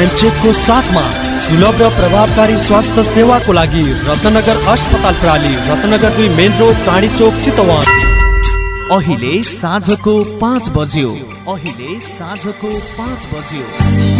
Time चेकको साथमा सुलभ र प्रभावकारी स्वास्थ्य सेवाको लागि रत्नगर अस्पताल प्रणाली रत्नगर दुई मेन रोड चाँडी चोक चितवन। अहिले साँझको पाँच बज्यो। अहिले साँझको पाँच बज्यो।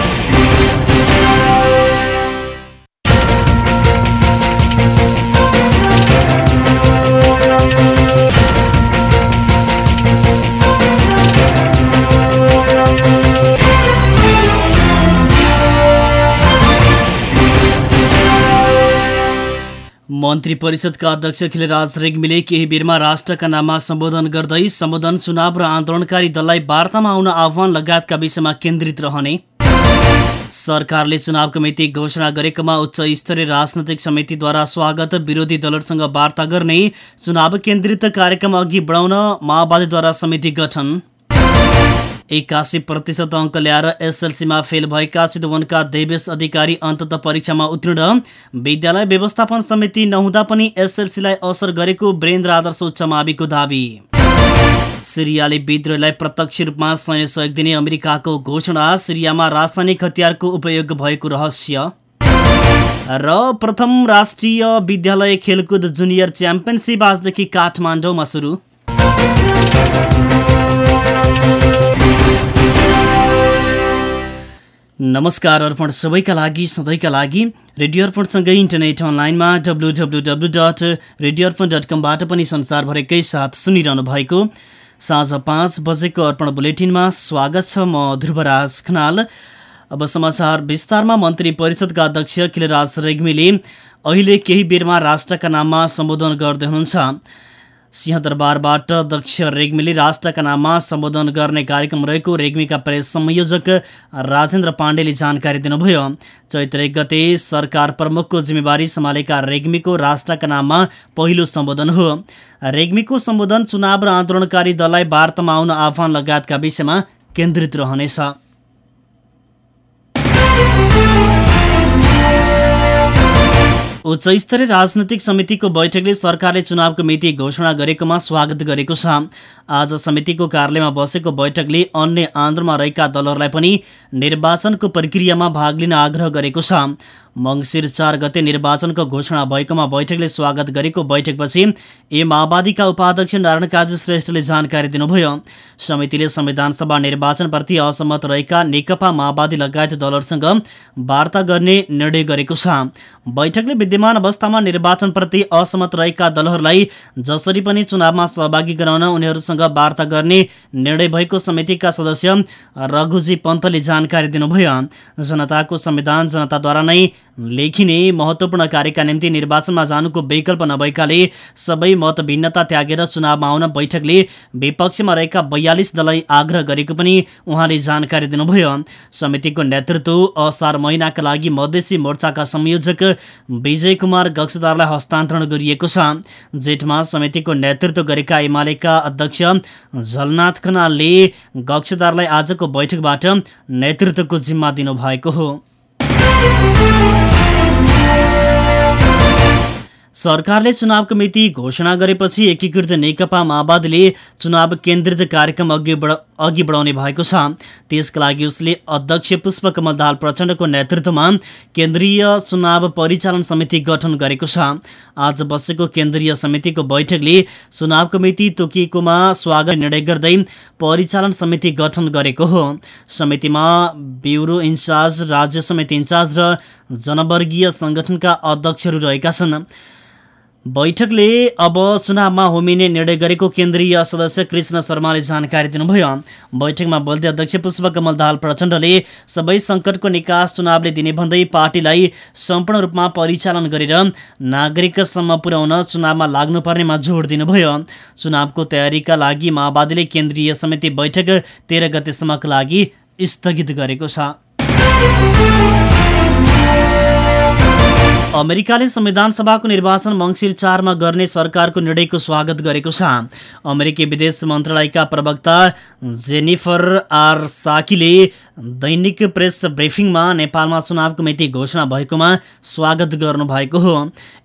मन्त्री परिषदका अध्यक्ष खिलराज रेग्मीले केही बेरमा राष्ट्रका नाममा सम्बोधन गर्दै सम्बोधन चुनाव र आन्दोलनकारी दललाई वार्तामा आउन आह्वान लगायतका विषयमा केन्द्रित रहने। सरकारले चुनावको मिति घोषणा गरेकोमा उच्च स्तरीय राजनैतिक समितिद्वारा स्वागत विरोधी दलहरूसँग वार्ता गर्ने चुनाव केन्द्रित कार्यक्रम अघि बढाउन माओवादीद्वारा समिति गठन। एकासी प्रतिशत अङ्क ल्याएर एसएलसीमा फेल भएका चितवनका देवेश अधिकारी अन्तत परीक्षामा उत्तीर्ण। विद्यालय व्यवस्थापन समिति नहुँदा पनि एसएलसीलाई असर गरेको वीरेन्द्र आदर्श उच्च माविको दावी। सिरियाली विद्रोहलाई प्रत्यक्ष रूपमा सैन्य सहयोग दिने अमेरिकाको घोषणा सिरियामा रासायनिक हतियारको उपयोग भएको रहस्य। र प्रथम राष्ट्रिय विद्यालय खेलकुद जुनियर च्याम्पियनसिप आजदेखि काठमाडौँमा सुरु। नमस्कार अर्पण सबैका लागि सधैँका लागि रेडियो अर्पणसँगै इन्टरनेट अनलाइनमा W W W dot radio Arpan dot कमबाट पनि संसारभरिकै साथ सुनिरहनु भएको साँझ पाँच बजेको अर्पण बुलेटिनमा स्वागत छ म ध्रुवराज खनाल। अब समाचार विस्तारमा मन्त्री परिषदका अध्यक्ष खिलराज रेग्मीले अहिले केही बेरमा राष्ट्रका नाममा सम्बोधन गर्दै हुनुहुन्छ। सिंहदरबारबाट अध्यक्ष रेग्मीले राष्ट्रका नाममा सम्बोधन गर्ने कार्यक्रम रहेको रेग्मीका प्रेस संयोजक राजेन्द्र पाण्डेले जानकारी दिनुभयो। चैत्र एक गते सरकार प्रमुखको जिम्मेवारी सम्हालेका रेग्मीको राष्ट्रका नाममा पहिलो सम्बोधन हो। रेग्मीको सम्बोधन चुनाव र आन्दोलनकारी दललाई वार्तामा आउन आह्वान लगायतका विषयमा केन्द्रित रहनेछ। उच्च स्तरीय राजनैतिक समितिको बैठकले सरकारले चुनावको मिति घोषणा गरेकोमा स्वागत गरेको छ। आज समितिको कार्यालयमा बसेको बैठकले अन्य आन्दोलनमा रहेका दलहरूलाई पनि निर्वाचनको प्रक्रियामा भाग लिन आग्रह गरेको छ। मङ्सिर चार गते निर्वाचनको घोषणा भएकोमा बैठकले स्वागत गरेको बैठकपछि ए माओवादीका उपाध्यक्ष नारायण काजी श्रेष्ठले जानकारी दिनुभयो। समितिले संविधानसभा निर्वाचनप्रति असहमत रहेका नेकपा माओवादी लगायत दलहरूसँग वार्ता गर्ने निर्णय गरेको छ। बैठकले विद्यमान अवस्थामा निर्वाचनप्रति असहमत रहेका दलहरूलाई जसरी पनि चुनावमा सहभागी गराउन उनीहरूसँग वार्ता गर्ने निर्णय भएको समितिका सदस्य रघुजी पन्तले जानकारी दिनुभयो। जनताको संविधान जनताद्वारा नै लेखिने महत्त्वपूर्ण कार्यका निम्ति निर्वाचनमा जानुको विकल्प नभएकाले सबै मत भिन्नता त्यागेर चुनावमा आउन बैठकले विपक्षमा रहेका बयालिस दललाई आग्रह गरेको पनि उहाँले जानकारी दिनुभयो। समितिको नेतृत्व असार महिनाका लागि मधेसी मोर्चाका संयोजक विजय कुमार गक्षदारलाई हस्तान्तरण गरिएको छ। जेठमा समितिको नेतृत्व गरेका एमालेका अध्यक्ष झलनाथ खनालले गक्षदारलाई आजको बैठकबाट नेतृत्वको जिम्मा दिनुभएको हो। सरकारले चुनावको मिति घोषणा गरेपछि एकीकृत नेकपा माओवादीले चुनाव केन्द्रित कार्यक्रम अघि बढ अघि बढाउने भएको छ। त्यसका लागि उसले अध्यक्ष पुष्पकमल दाहाल प्रचण्डको नेतृत्वमा केन्द्रीय चुनाव परिचालन समिति गठन गरेको छ। आज बसेको केन्द्रीय समितिको बैठकले चुनावको मिति तोकिएकोमा स्वागत निर्णय गर्दै परिचालन समिति गठन गरेको हो। समितिमा ब्युरो इन्चार्ज राज्य समिति इन्चार्ज र जनवर्गीय सङ्गठनका अध्यक्षहरू रहेका छन्। बैठकले अब चुनावमा होमिने निर्णय गरेको केन्द्रीय सदस्य कृष्ण शर्माले जानकारी दिनुभयो। बैठकमा बोल्दै अध्यक्ष पुष्पकमल दाहाल प्रचण्डले सबै सङ्कटको निकास चुनावले दिने भन्दै पार्टीलाई सम्पूर्ण रूपमा परिचालन गरेर नागरिकसम्म पुर्याउन चुनावमा लाग्नुपर्नेमा जोड दिनुभयो। चुनावको तयारीका लागि माओवादीले केन्द्रीय समिति बैठक तेह्र गतेसम्मका लागि स्थगित गरेको छ। अमेरिकाले संविधान सभाको निर्वाचन मङ्सिर चारमा गर्ने सरकारको निर्णयको स्वागत गरेको छ। अमेरिकी विदेश मन्त्रालयका प्रवक्ता जेनिफर आर साकीले दैनिक प्रेस ब्रिफिङमा नेपालमा चुनावको मिति घोषणा भएकोमा स्वागत गर्नुभएको हो।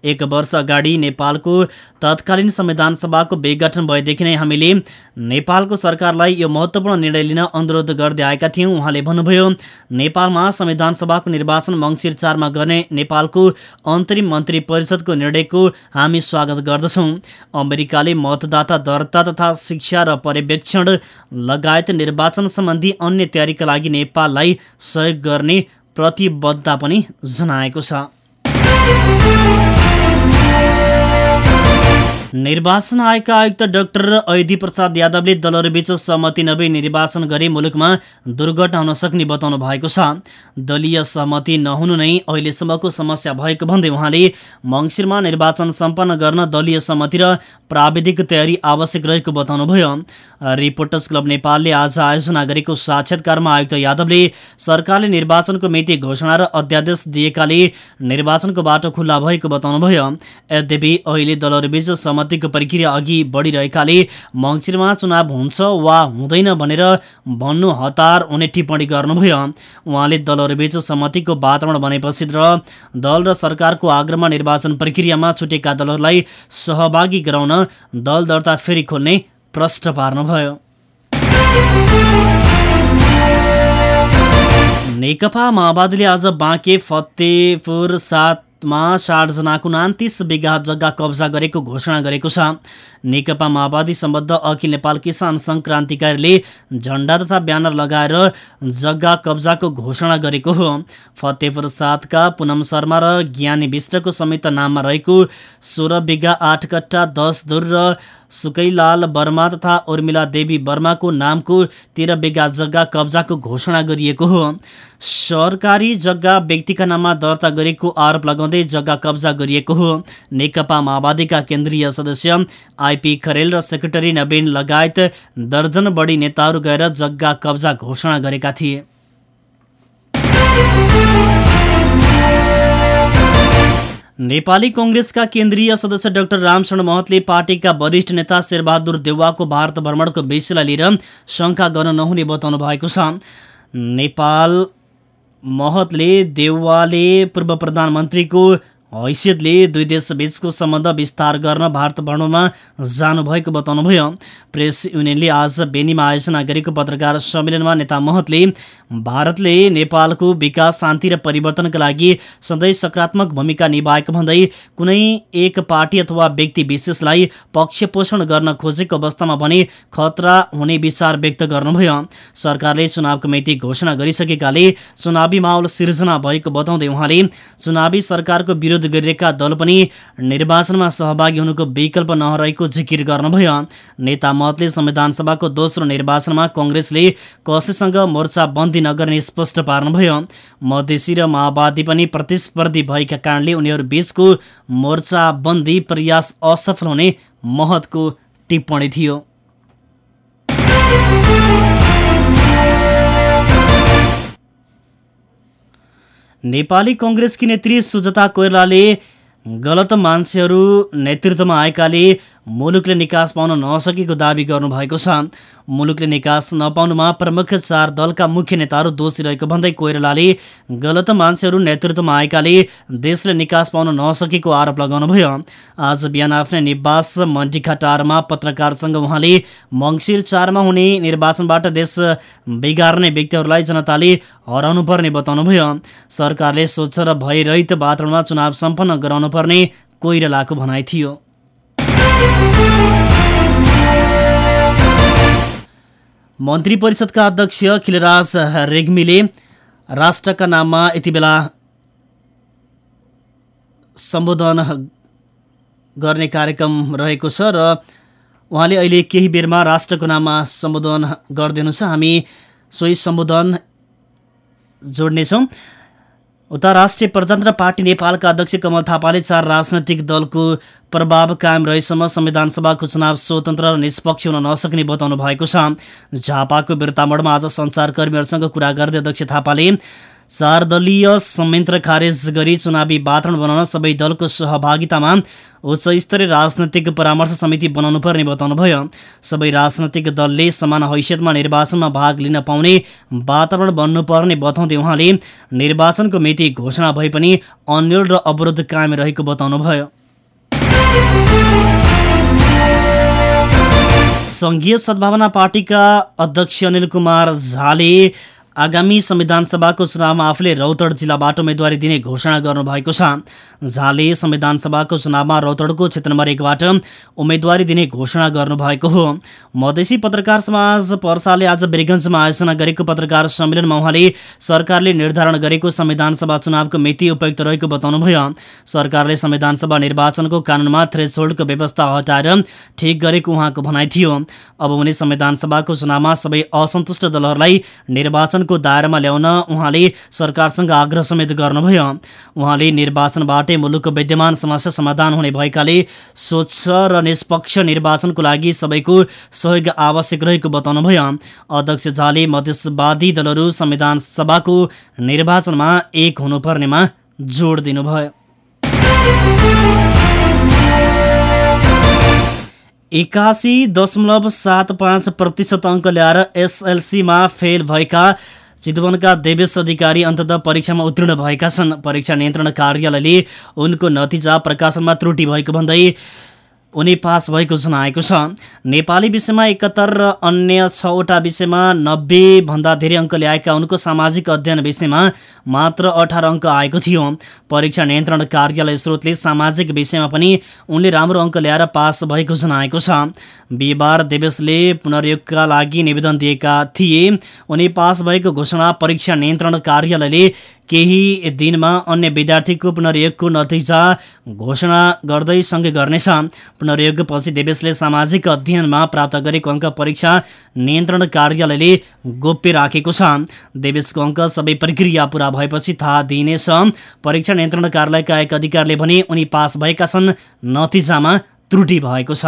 एक वर्ष अगाडि नेपालको तत्कालीन संविधान सभाको विघटन भएदेखि नै हामीले नेपालको सरकारलाई यो महत्त्वपूर्ण निर्णय लिन अनुरोध गर्दै आएका थियौँ उहाँले भन्नुभयो। नेपालमा संविधान सभाको निर्वाचन मङ्सिर चारमा गर्ने नेपालको अन्तरिम मन्त्री परिषदको निर्णयको हामी स्वागत गर्दछौँ। अमेरिकाले मतदाता दर्ता तथा शिक्षा र पर्यवेक्षण लगायत निर्वाचन सम्बन्धी अन्य तयारीका लागि नेपाललाई सहयोग गर्ने प्रतिबद्धता पनि जनाएको छ। निर्वाचन आयोगका आयुक्त डाक्टर ऐदी प्रसाद यादवले दलहरूबीच सहमति नभई निर्वाचन गरी मुलुकमा दुर्घटना हुन सक्ने बताउनु भएको छ। दलीय सहमति नहुनु नै अहिलेसम्मको समस्या भएको भन्दै उहाँले मङ्सिरमा निर्वाचन सम्पन्न गर्न दलीय सहमति र प्राविधिक तयारी आवश्यक रहेको बताउनुभयो। रिपोर्टर्स क्लब नेपालले आज आयोजना गरेको साक्षात्कारमा आयुक्त यादवले सरकारले निर्वाचनको मिति घोषणा र अध्यादेश दिएकाले निर्वाचनको बाटो खुल्ला भएको बताउनुभयो। यद्यपि अहिले दलहरूबीच सहमतिको प्रक्रिया अघि बढिरहेकाले मङ्सिरमा चुनाव हुन्छ वा हुँदैन भनेर भन्नु हतार हुने टिप्पणी गर्नुभयो। उहाँले दलहरूबीच सहमतिको वातावरण बनेपछि र दल र सरकारको आग्रहमा निर्वाचन प्रक्रियामा छुटेका दलहरूलाई सहभागी गराउन दल दर्ता फेरि खोल्ने प्रश्न पार्नुभयो। नेकपा माओवादीले आज बाँके फतेपुर सातमा सातजनाको उनातिस बिघा जग्गा कब्जा गरेको घोषणा गरेको छ। नेकपा माओवादी सम्बद्ध अखिल नेपाल किसान सङ्घ क्रान्तिकारीले झन्डा तथा ब्यानर लगाएर जग्गा कब्जाको घोषणा गरेको हो। फतेपुर सातका पुनम शर्मा र ज्ञानी विष्टको संयुक्त नाममा रहेको सोह्र बिघा आठ कट्टा दस दुर र सुकैलाल वर्मा तथा उर्मिला देवी वर्माको नामको तेह्र बिघा जग्गा कब्जाको घोषणा गरिएको हो। सरकारी जग्गा व्यक्तिका नाममा दर्ता गरेको आरोप लगाउँदै जग्गा कब्जा गरिएको हो। नेकपा माओवादीका केन्द्रीय सदस्य आइपी खरेल र सेक्रेटरी नवीन लगायत दर्जन बढी नेताहरू गएर जग्गा कब्जा घोषणा गरेका थिए। नेपाली कङ्ग्रेसका केन्द्रीय सदस्य डाक्टर रामशरण महतले पार्टीका वरिष्ठ नेता शेरबहादुर देउवाको भारत भ्रमणको विषयलाई लिएर शङ्का गर्न नहुने बताउनु भएको छ। नेपाल महतले देउवाले पूर्व प्रधानमन्त्रीको हैसियतले दुई देशबीचको सम्बन्ध विस्तार गर्न भारत भ्रमणमा जानुभएको बताउनुभयो। प्रेस युनियनले आज बेनीमा आयोजना गरेको पत्रकार सम्मेलनमा नेता महतले भारतले नेपालको विकास शान्ति र परिवर्तनका लागि सधैँ सकारात्मक भूमिका निभाएको भन्दै कुनै एक पार्टी अथवा व्यक्ति विशेषलाई पक्ष पोषण गर्न खोजेको अवस्थामा भने खतरा हुने विचार व्यक्त गर्नुभयो। सरकारले चुनावको मिति घोषणा गरिसकेकाले चुनावी माहौल सिर्जना भएको बताउँदै उहाँले चुनावी सरकारको विरोध विरोध गरिरहेका दल पनि निर्वाचनमा सहभागी हुनुको विकल्प नरहेको जिकिर गर्नुभयो। नेता मतले संविधानसभाको दोस्रो निर्वाचनमा कङ्ग्रेसले कसैसँग मोर्चाबन्दी नगर्ने स्पष्ट पार्नुभयो। मधेसी र माओवादी पनि प्रतिस्पर्धी भएका कारणले उनीहरू बीचको मोर्चाबन्दी प्रयास असफल हुने महतको टिप्पणी थियो। नेपाली कङ्ग्रेसकी नेत्री सुजता कोइरालाले गलत मान्छेहरू नेतृत्वमा आएकाले मुलुकले निकास पाउन नसकेको दावी गर्नुभएको छ। मुलुकले निकास नपाउनुमा प्रमुख चार दलका मुख्य नेताहरू दोषी रहेको भन्दै कोइरालाले गलत मान्छेहरू नेतृत्वमा आएकाले देशले निकास पाउन नसकेको आरोप लगाउनुभयो। आज बिहान आफ्नै निवास मन्टिखाटारमा पत्रकारसँग उहाँले मङ्सिर चारमा हुने निर्वाचनबाट देश बिगार्ने व्यक्तिहरूलाई जनताले हराउनु पर्ने बताउनुभयो। सरकारले स्वच्छ र भयरहित वातावरणमा चुनाव सम्पन्न गराउनु पर्ने कोइरालाको भनाइ थियो। मन्त्री परिषदका अध्यक्ष खिलराज रेग्मीले राष्ट्रका नाममा यति बेला सम्बोधन गर्ने कार्यक्रम रहेको छ र उहाँले अहिले केही बेरमा राष्ट्रको नाममा सम्बोधन गरिदिनु छ। हामी सोही सम्बोधन जोड्नेछौँ। उता राष्ट्रिय प्रजातन्त्र पार्टी नेपालका अध्यक्ष कमल थापाले चार राजनैतिक दलको प्रभाव कायम रहेसम्म संविधान सभाको चुनाव स्वतन्त्र र निष्पक्ष हुन नसक्ने बताउनु भएको छ। झापाको बिर्तामोडमा आज सञ्चारकर्मीहरूसँग कुरा गर्दै अध्यक्ष थापाले चार दलीय संयन्त्र खारेज गरी चुनावी वातावरण बनाउन सबै दलको सहभागितामा उच्च स्तरीय राजनैतिक परामर्श समिति बनाउनु पर्ने बताउनुभयो। सबै राजनैतिक दलले समान हैसियतमा निर्वाचनमा भाग लिन पाउने वातावरण बन्नुपर्ने बताउँदै उहाँले निर्वाचनको मिति घोषणा भए पनि अन्यल र अवरोध कायम रहेको बताउनुभयो। सङ्घीय सद्भावना पार्टीका अध्यक्ष अनिल कुमार झाले आगामी संविधान सभाको चुनावमा आफूले रौतड जिल्लाबाट उम्मेदवारी दिने घोषणा गर्नुभएको छ। झाले संविधान सभाको चुनावमा रौतडको क्षेत्र नम्बर एकबाट उम्मेदवारी दिने घोषणा गर्नुभएको हो। मधेसी पत्रकार समाज पर्साले आज बेरगञ्जमा आयोजना गरेको पत्रकार सम्मेलनमा उहाँले सरकारले निर्धारण गरेको संविधान सभा चुनावको मिति उपयुक्त रहेको बताउनुभयो। सरकारले संविधान सभा निर्वाचनको कानुनमा थ्रेसहोल्डको व्यवस्था हटाएर ठिक गरेको उहाँको भनाइ थियो। अब हुने संविधान सभाको चुनावमा सबै असन्तुष्ट दलहरूलाई निर्वाचनको दायरामा ल्याउन उहाँले सरकारसँग आग्रह समेत गर्नुभयो। उहाँले निर्वाचनबाटै मुलुकको विद्यमान समस्या समाधान हुने भएकाले स्वच्छ र निष्पक्ष निर्वाचनको लागि सबैको सहयोग आवश्यक रहेको बताउनुभयो। अध्यक्ष झाले मधेसवादी दलहरू संविधान सभाको निर्वाचनमा एक हुनुपर्नेमा जोड दिनुभयो। एकासी दशमलव सात पाँच प्रतिशत अङ्क ल्याएर एसएलसीमा फेल भएका चितवनका देवेश अधिकारी अन्तत परीक्षामा उत्तीर्ण भएका छन्। परीक्षा नियन्त्रण कार्यालयले उनको नतिजा प्रकाशनमा त्रुटि भएको भन्दै उनी पास भएको जनाएको छ। नेपाली विषयमा एकहत्तर र अन्य छवटा विषयमा नब्बेभन्दा धेरै अङ्क ल्याएका उनको सामाजिक अध्ययन विषयमा मात्र अठार अङ्क आएको थियो। परीक्षा नियन्त्रण कार्यालय स्रोतले सामाजिक विषयमा पनि उनले राम्रो अङ्क ल्याएर पास भएको जनाएको छ। बिहिबार देवेशले पुनर्योगका लागि निवेदन दिएका थिए। उनी पास भएको घोषणा परीक्षा नियन्त्रण कार्यालयले केही दिनमा अन्य विद्यार्थीको पुनर्योगको नतिजा घोषणा गर्दै सँगै गर्नेछ। पुनर्योगपछि देवेशले सामाजिक अध्ययनमा प्राप्त गरेको अङ्क परीक्षा नियन्त्रण कार्यालयले गोप्य राखेको छ। देवेशको अङ्क सबै प्रक्रिया पुरा भएपछि थाहा दिइनेछ। परीक्षा नियन्त्रण कार्यालयका एक अधिकारीले भने उनी पास भएका छन्। नतिजामा त्रुटि भएको छ।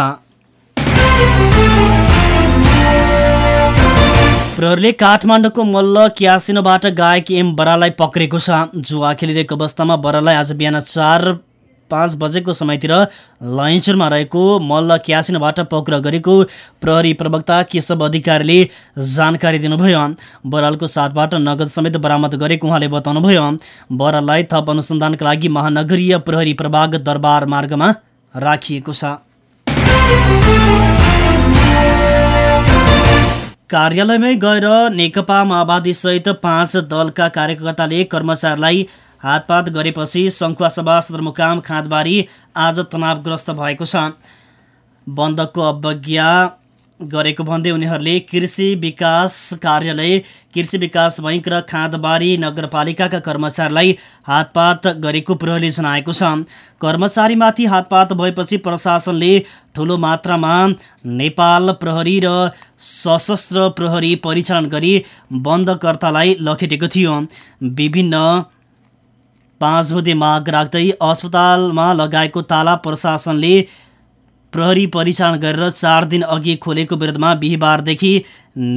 प्रहरीले काठमाडौँको मल्ल क्यासिनोबाट गायक एम बरालाई पक्रेको छ। जुवा खेलिरहेको अवस्थामा बरालाई आज बिहान चार पाँच बजेको समयतिर लैन्चरमा रहेको मल्ल क्यासिनोबाट पक्र गरेको प्रहरी प्रवक्ता केशव अधिकारीले जानकारी दिनुभयो। बरालको साथबाट नगद समेत बरामद गरेको उहाँले बताउनुभयो। बराललाई थप अनुसन्धानका लागि महानगरीय प्रहरी प्रभाग दरबार मार्गमा राखिएको छ। कार्यालयमै गएर नेकपा माओवादी सहित पाँच दलका कार्यकर्ताले कर्मचारीलाई हातपात गरेपछि सङ्खुवासभा सदरमुकाम खाँदबारी आज तनावग्रस्त भएको छ। बन्दको अवज्ञा गरेको भन्दै उनीहरूले कृषि विकास कार्यालय कृषि विकास बैङ्क र खाँदबारी नगरपालिकाका कर्मचारीलाई हातपात गरेको प्रहरीले जनाएको छ। कर्मचारीमाथि हातपात भएपछि प्रशासनले ठुलो मात्रामा नेपाल प्रहरी र सशस्त्र प्रहरी परिचालन गरी बन्दकर्तालाई लखेटेको थियो। विभिन्न पाँच बुधे माग राख्दै अस्पतालमा लगाएको ताला प्रशासनले प्रहरी परिचालन गरेर चार दिन अघि खोलेको विरुद्धमा बिहिबारदेखि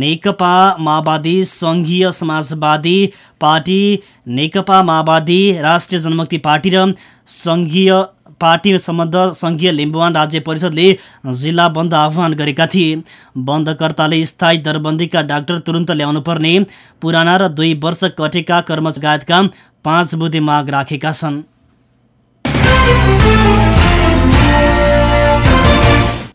नेकपा माओवादी सङ्घीय समाजवादी पार्टी नेकपा माओवादी राष्ट्रिय जनमुक्ति पार्टी र सङ्घीय पार्टी सम्बन्ध सङ्घीय लिम्बुवान राज्य परिषदले जिल्ला बन्द आह्वान गरेका थिए। बन्दकर्ताले स्थायी दरबन्दीका डाक्टर तुरन्त ल्याउनु पर्ने पुराना र दुई वर्ष कटेका कर्मचारीका पाँच बुधे माग राखेका छन्।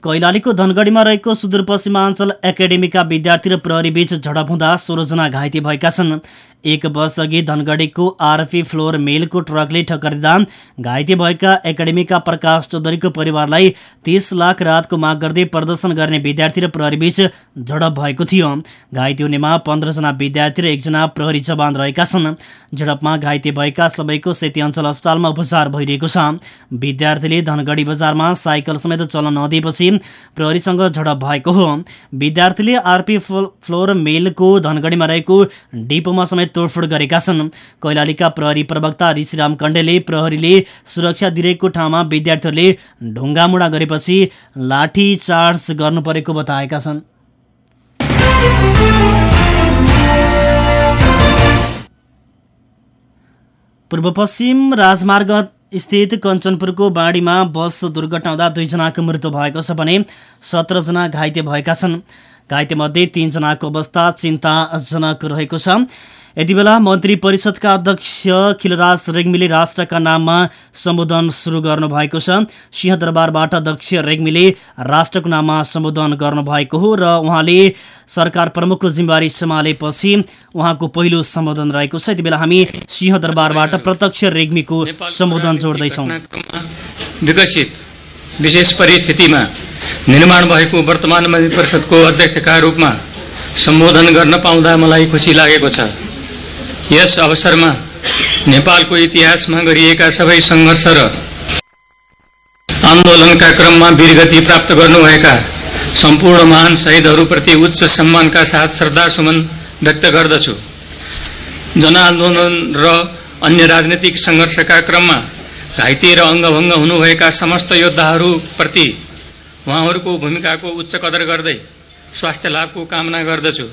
कैलालीको धनगढीमा रहेको सुदूरपश्चिमाञ्चल एकाडेमीका विद्यार्थी र प्रहरी बीच झडप हुँदा सोह्रजना घाइते भएका छन्। एक वर्षअघि धनगढीको आरपी फ्लोर मेलको ट्रकले ठक्कर दिँदा घाइते भएका एकाडेमीका प्रकाश चौधरीको परिवारलाई तीस लाख राहतको माग गर्दै प्रदर्शन गर्ने विद्यार्थी र प्रहरी बीच झडप भएको थियो। घाइते हुनेमा पन्ध्रजना विद्यार्थी र एकजना प्रहरी जवान रहेका छन्। झडपमा घाइते भएका सबैको सेती अञ्चल अस्पतालमा उपचार भइरहेको छ। विद्यार्थीले धनगढी बजारमा साइकल समेत चल्न नदिएपछि प्रहरीसँग झडप भएको हो। विद्यार्थीले आरपी फ्लोर मेलको धनगढीमा रहेको डिपोमा समेत तोडफोड गरेका छन्। कैलालीका प्रहरी प्रवक्ता ऋषिराम कण्डेले प्रहरीले सुरक्षा दिइरहेको ठाउँमा विद्यार्थीहरूले ढुङ्गामुढा गरेपछि लाठी चार्ज गर्नु परेको बताएका छन्। पूर्व पश्चिम राजमार्ग स्थित कञ्चनपुरको बाढीमा बस दुर्घटना हुँदा दुईजनाको मृत्यु भएको छ भने सत्रजना घाइते भएका छन्। घाइतेमध्ये तीनजनाको अवस्था चिन्ताजनक रहेको छ। यति बेला मन्त्री परिषदका अध्यक्ष खिलराज रेग्मीले राष्ट्रका नाममा सम्बोधन सुरु गर्नुभएको छ। सिंहदरबारबाट अध्यक्ष रेग्मीले राष्ट्रको नाममा सम्बोधन गर्नुभएको हो र उहाँले सरकार प्रमुखको जिम्मेवारी सम्हालेपछि उहाँको पहिलो सम्बोधन रहेको छ। यति बेला हामी सिंहदरबारबाट प्रत्यक्ष रेग्मीको सम्बोधन जोड्दैछौँ। विकसित विशेष परिस्थितिमा निर्माण भएको वर्तमान मन्त्री परिषदको अध्यक्षका रूपमा सम्बोधन गर्न पाउँदा मलाई खुसी लागेको छ। यस अवसरमा नेपालको इतिहासमा गरिएका सबै सङ्घर्ष र आन्दोलनका क्रममा वीरगति प्राप्त गर्नुभएका सम्पूर्ण महान शहीदहरूप्रति उच्च सम्मानका साथ श्रद्धासुमन व्यक्त गर्दछु। जनआन्दोलन र अन्य राजनैतिक सङ्घर्षका क्रममा घाइते र अङ्गभङ्ग हुनुभएका समस्त योद्धाहरूप्रति उहाँहरूको भूमिकाको उच्च कदर गर्दै स्वास्थ्य लाभको कामना गर्दछु।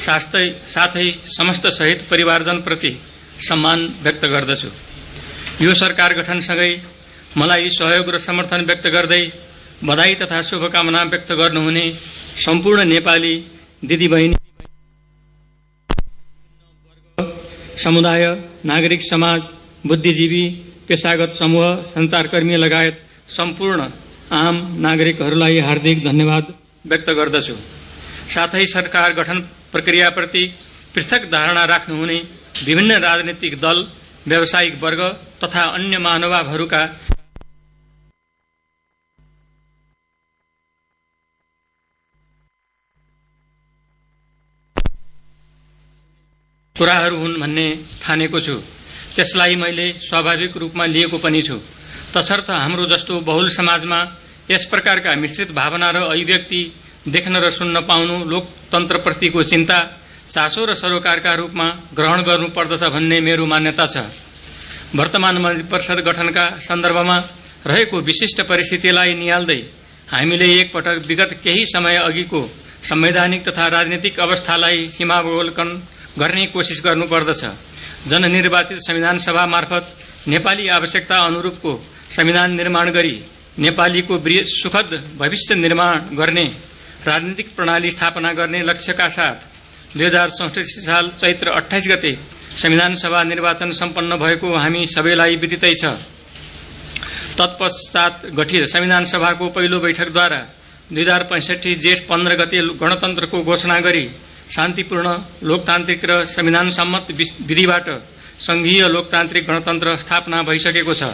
साथै साथै समस्त शहीद परिवारजनप्रति सम्मान व्यक्त गर्दछु। यो सरकार गठनसँगै मलाई सहयोग र समर्थन व्यक्त गर्दै बधाई तथा शुभकामना व्यक्त गर्नुहुने सम्पूर्ण नेपाली दिदीबहिनी समुदाय नागरिक समाज बुद्धिजीवी पेसागत समूह संचारकर्मी लगायत सम्पूर्ण आम नागरिकहरूलाई हार्दिक धन्यवाद व्यक्त गर्दछु। साथै सरकार गठन प्रक्रियाप्रति पृथक धारणा राख्नुहुने विभिन्न राजनैतिक दल व्यावसायिक वर्ग तथा अन्य महानुभावहरूका कुराहरू हुन् भन्ने ठानेको छु। त्यसलाई मैले स्वाभाविक रूपमा लिएको पनि छु। तसर्थ हाम्रो जस्तो बहुल समाजमा यस प्रकारका मिश्रित भावना र अभिव्यक्ति देख्न र सुन्न पाउनु लोकतन्त्रप्रतिको चिन्ता चासो र सरोकारका रूपमा ग्रहण गर्नुपर्दछ भन्ने मेरो मान्यता छ। वर्तमान मन्त्री परिषद गठनका सन्दर्भमा रहेको विशिष्ट परिस्थितिलाई निहाल्दै हामीले एकपटक विगत केही समय अघिको संवैधानिक तथा राजनीतिक अवस्थालाई सीमावलोकन गर्ने कोसिस गर्नुपर्दछ। जननिर्वाचित संविधान सभा मार्फत नेपाली आवश्यकता अनुरूपको संविधान निर्माण गरी नेपालीको सुखद भविष्य निर्माण गर्ने राजनीतिक प्रणाली स्थापना गर्ने लक्ष्यका साथ दुई हजार चौसठी साल चैत्र अठाइस गते संविधान सभा निर्वाचन सम्पन्न भएको हामी सबैलाई विदितै छ तत्पश्चात गठित संविधान सभाको पहिलो बैठकद्वारा दुई हजार पैंसठी जेठ पन्ध्र गते गणतन्त्रको घोषणा गरी शान्तिपूर्ण लोकतान्त्रिक र संविधान सम्मत विधिबाट संघीय लोकतान्त्रिक गणतन्त्र स्थापना भइसकेको छ।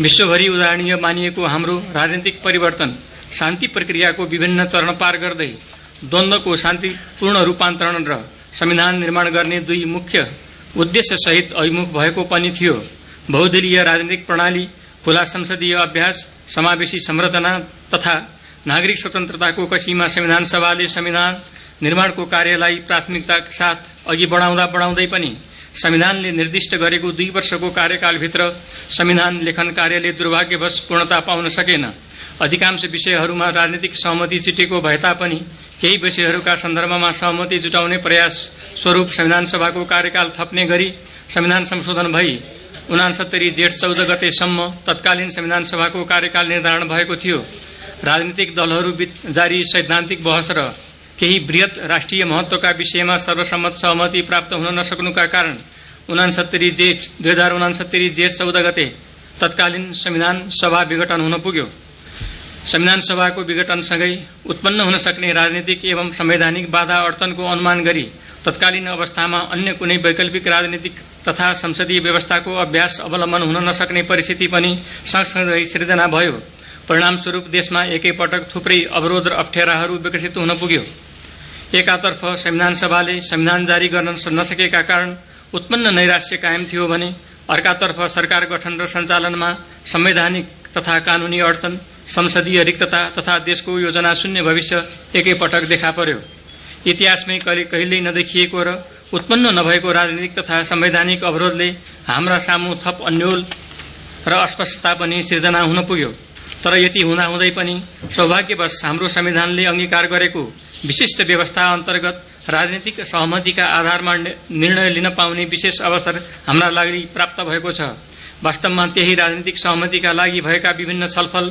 विश्वभरि उदाहरणीय मानिएको हाम्रो राजनीतिक परिवर्तन शान्ति प्रक्रियाको विभिन्न चरण पार गर्दै द्वन्द्वको शान्तिपूर्ण रूपान्तरण र संविधान निर्माण गर्ने दुई मुख्य उद्देश्य सहित अभिमुख भएको पनि थियो। बहुदलीय राजनीतिक प्रणाली खुला संसदीय अभ्यास समावेशी संरचना तथा नागरिक स्वतन्त्रताको कसीमा संविधान सभाले संविधान निर्माणको कार्यलाई प्राथमिकताका साथ अघि बढाउँदा बढाउँदै पनि संविधानले निर्दिष्ट गरेको दुई वर्षको कार्यकालभित्र संविधान लेखन कार्यले दुर्भाग्यवश पूर्णता पाउन सकेन। अधिकांश विषयहरूमा राजनीतिक सहमति जुटेको भए तापनि केही विषयहरूका सन्दर्भमा सहमति जुटाउने प्रयास स्वरूप संविधान सभाको कार्यकाल थप्ने गरी संविधान संशोधन भई उनासत्तरी जेठ चौध गतेसम्म तत्कालीन संविधान सभाको कार्यकाल निर्धारण भएको थियो। राजनीतिक दलहरूबीच जारी सैद्धान्तिक बहस र केही वृहत राष्ट्रिय महत्वका विषयमा सर्वसम्मत सहमति प्राप्त हुन नसक्नुका कारण उनासत्तरी जेठ दुई हजार उनासत्तरी जेठ चौध गते तत्कालीन संविधान सभा विघटन हुन पुग्यो। संविधान सभाको विघटनसँगै उत्पन्न हुन सक्ने राजनीतिक एवं संवैधानिक बाधा अडचनको अनुमान गरी तत्कालीन अवस्थामा अन्य कुनै वैकल्पिक राजनीतिक तथा संसदीय व्यवस्थाको अभ्यास अवलम्बन हुन नसक्ने परिस्थिति पनि सँगसँगै सिर्जना भयो। परिणामस्वरूप देशमा एकैपटक थुप्रै अवरोध र अप्ठ्याराहरू विकसित हुन पुग्यो। एकातर्फ संविधान सभाले संविधान जारी गर्न नसकेका कारण उत्पन्न नैराश्य कायम थियो भने अर्कातर्फ सरकार गठन र सञ्चालनमा संवैधानिक तथा कानूनी अडचन संसदीय रिक्तता तथा देशको योजना शून्य भविष्य एकैपटक देखा पर्यो। इतिहासमै कहिल्यै नदेखिएको र उत्पन्न नभएको राजनीतिक तथा संवैधानिक अवरोधले हाम्रा सामु थप अन्यल र अस्पष्टता पनि सिर्जना हुन पुग्यो। तर यति हुँदाहुँदै पनि सौभाग्यवश हाम्रो संविधानले अंगीकार गरेको विशिष्ट व्यवस्था अन्तर्गत राजनीतिक सहमतिका आधारमा निर्णय लिन पाउने विशेष अवसर हाम्रा लागि प्राप्त भएको छ। वास्तवमा त्यही राजनीतिक सहमतिका लागि भएका विभिन्न छलफल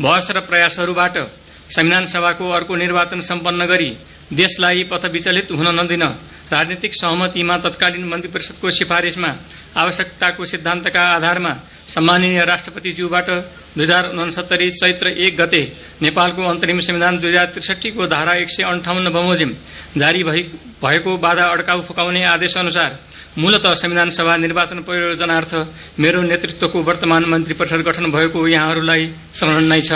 बहस र प्रयासहरूबाट संविधान सभाको अर्को निर्वाचन सम्पन्न गरी देशलाई पथ विचलित हुन नदिन। राजनीतिक सहमतिमा तत्कालीन मन्त्री परिषदको सिफारिशमा आवश्यकताको सिद्धान्तका आधारमा सम्माननीय राष्ट्रपतिज्यूबाट दुई हजार उनसत्तरी चैत्र एक गते नेपालको अन्तरिम संविधान दुई हजार त्रिसठीको धारा एक सय अन्ठाउन्न बमोजिम जारी भएको बाधा अड्काउ फुकाउने आदेश अनुसार मूलत संविधान सभा निर्वाचन परियोजनार्थ मेरो नेतृत्वको वर्तमान मन्त्री परिषद गठन भएको यहाँहरूलाई स्मरण छ।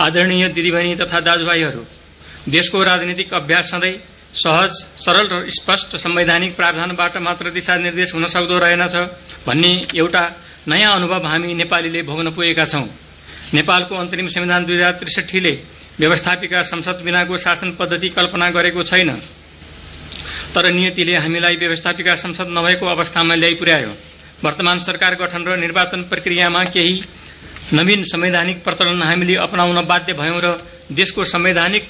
आदरणीय दिदीबहिनी तथा दाजुभाइहरू देशको राजनीतिक अभ्यास सधैँ सहज सरल र स्पष्ट संवैधानिक प्रावधानबाट मात्र दिशानिर्देश हुन सक्दो रहेनछ भन्ने एउटा नयाँ अनुभव हामी नेपालीले भोग्न पुगेका छौं। नेपालको अन्तरिम संविधान दुई हजार त्रिसठीले व्यवस्थापिका संसद बिनाको शासन पद्धति कल्पना गरेको छैन। तर नियतिले हामीलाई व्यवस्थापिका संसद नभएको अवस्थामा ल्याइ पुर्यायो वर्तमान सरकार गठन र निर्वाचन प्रक्रियामा केही नवीन संवैधानिक प्रचलन हामीले अपनाउन बाध्य भयौं र देशको संवैधानिक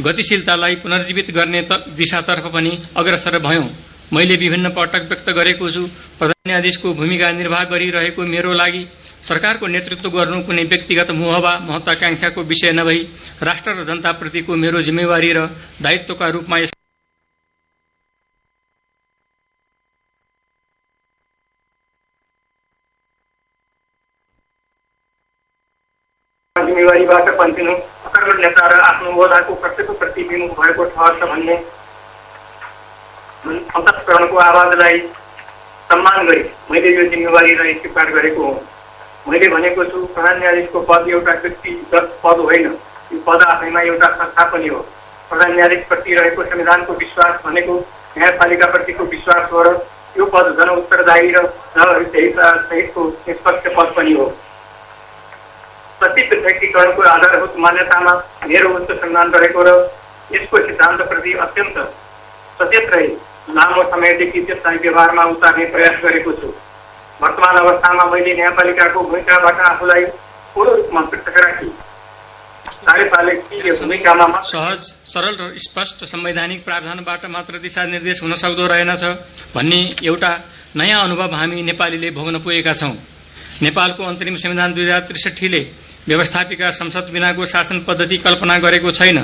गतिशीलतालाई पुनर्जीवित गर्ने दिशातर्फ पनि अग्रसर भयौं। मैले विभिन्न पटक व्यक्त गरेको छु। प्रधान न्यायाधीशको भूमिका निर्वाह गरिरहेको मेरो लागि सरकारको नेतृत्व गर्नु कुनै व्यक्तिगत मोह वा महत्वाकांक्षाको विषय नभई राष्ट्र र जनताप्रतिको मेरो जिम्मेवारी र दायित्वका रूपमा जिम्मेवारीबाट अकर्मण नेता र ओहदाको कर्तव्यप्रति विमुख भएको ठहर भन्ने अन्तस्करणको आवाजलाई सम्मान गरी मैले यो जिम्मेवारी र स्वीकार गरेको हुँ मैले भनेको छु प्रधान न्यायाधीशको पद एउटा व्यक्तिगत पद होइन यो पद आफैमा एउटा संस्था पनि हो। प्रधान न्यायाधीशप्रति रहेको संविधानको विश्वास भनेको न्यायपालिकाप्रतिको विश्वास हो र यो पद जन उत्तरदायी र सहितको निष्पक्ष पद पनि हो। प्रत्येक व्यक्तिकरणको आधारभूत मान्यतामा मेरो उच्च सम्मान रहेको र यसको सिद्धान्तप्रति अत्यन्त सचेत रहे लामो समयदेखि त्यसलाई व्यवहारमा उतार्ने प्रयास गरेको छु। वर्तमान अवस्थामा मैले न्यायपालिकाको भूमिकाबाट आफूलाई पूर्ण रूपमा पृथक राखी। सहज सरल र स्पष्ट संवैधानिक प्रावधानबाट मात्र दिशानिर्देश हुन सक्दो रहेनछ भन्ने एउटा नयाँ अनुभव हामी नेपालीले भोग्न पुगेका छौं। नेपालको अन्तरिम संविधान दुई हजार त्रिसठीले व्यवस्थापिका संसद बिनाको शासन पद्धति कल्पना गरेको छैन।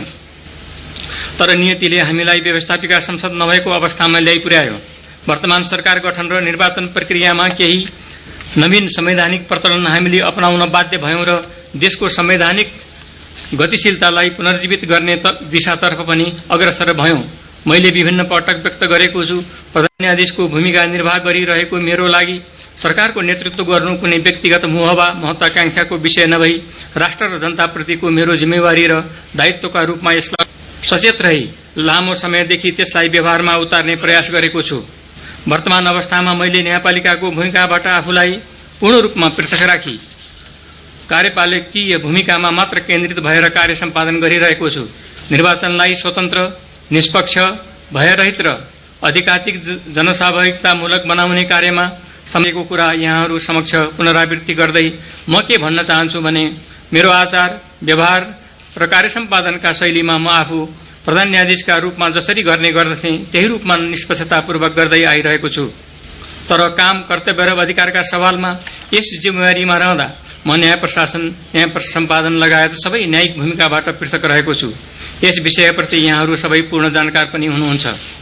तर नियतिले हामीलाई व्यवस्थापिका संसद नभएको अवस्थामा ल्याइ पुर्यायो वर्तमान सरकार गठन र निर्वाचन प्रक्रियामा केही नवीन संवैधानिक प्रचलन हामीले अपनाउन बाध्य भयौं र देशको संवैधानिक गतिशीलतालाई पुनर्जीवित गर्ने दिशातर्फ पनि अग्रसर भयौं। मैले विभिन्न पटक व्यक्त गरेको छु। प्रधान न्यायाधीशको भूमिका निर्वाह गरिरहेको मेरो लागि सरकारको नेतृत्व गर्नु कुनै व्यक्तिगत मोह वा महत्वाकांक्षाको विषय नभई राष्ट्र र जनताप्रतिको मेरो जिम्मेवारी र दायित्वका रूपमा यसलाई सचेत रही। लामो समयदेखि त्यसलाई व्यवहारमा उतार्ने प्रयास गरेको छु। वर्तमान अवस्थामा मैले न्यायपालिकाको भूमिकाबाट आफूलाई पूर्ण रूपमा पृथक राखी। कार्यपालकीय भूमिकामा मात्र केन्द्रित भएर कार्य सम्पादन गरिरहेको छु। निर्वाचनलाई स्वतन्त्र निष्पक्ष भयरहित र अधिकाधिक जनसहभागितामूलक बनाउने कार्यमा समयको कुरा यहाँहरू समक्ष पुनरावृत्ति गर्दै म के भन्न चाहन्छु भने मेरो आचार व्यवहार र कार्य सम्पादनका शैलीमा म आफू प्रधान न्यायाधीशका रूपमा जसरी गर्ने गर्दथे त्यही रूपमा निष्पक्षतापूर्वक गर्दै आइरहेको छु। तर काम कर्तव्य र अधिकारका सवालमा यस जिम्मेवारीमा रहँदा म न्याय प्रशासन न्याय सम्पादन लगायत सबै न्यायिक भूमिकाबाट पृथक रहेको छु। यस विषयप्रति यहाँहरू सबै पूर्ण जानकार पनि हुनुहुन्छ।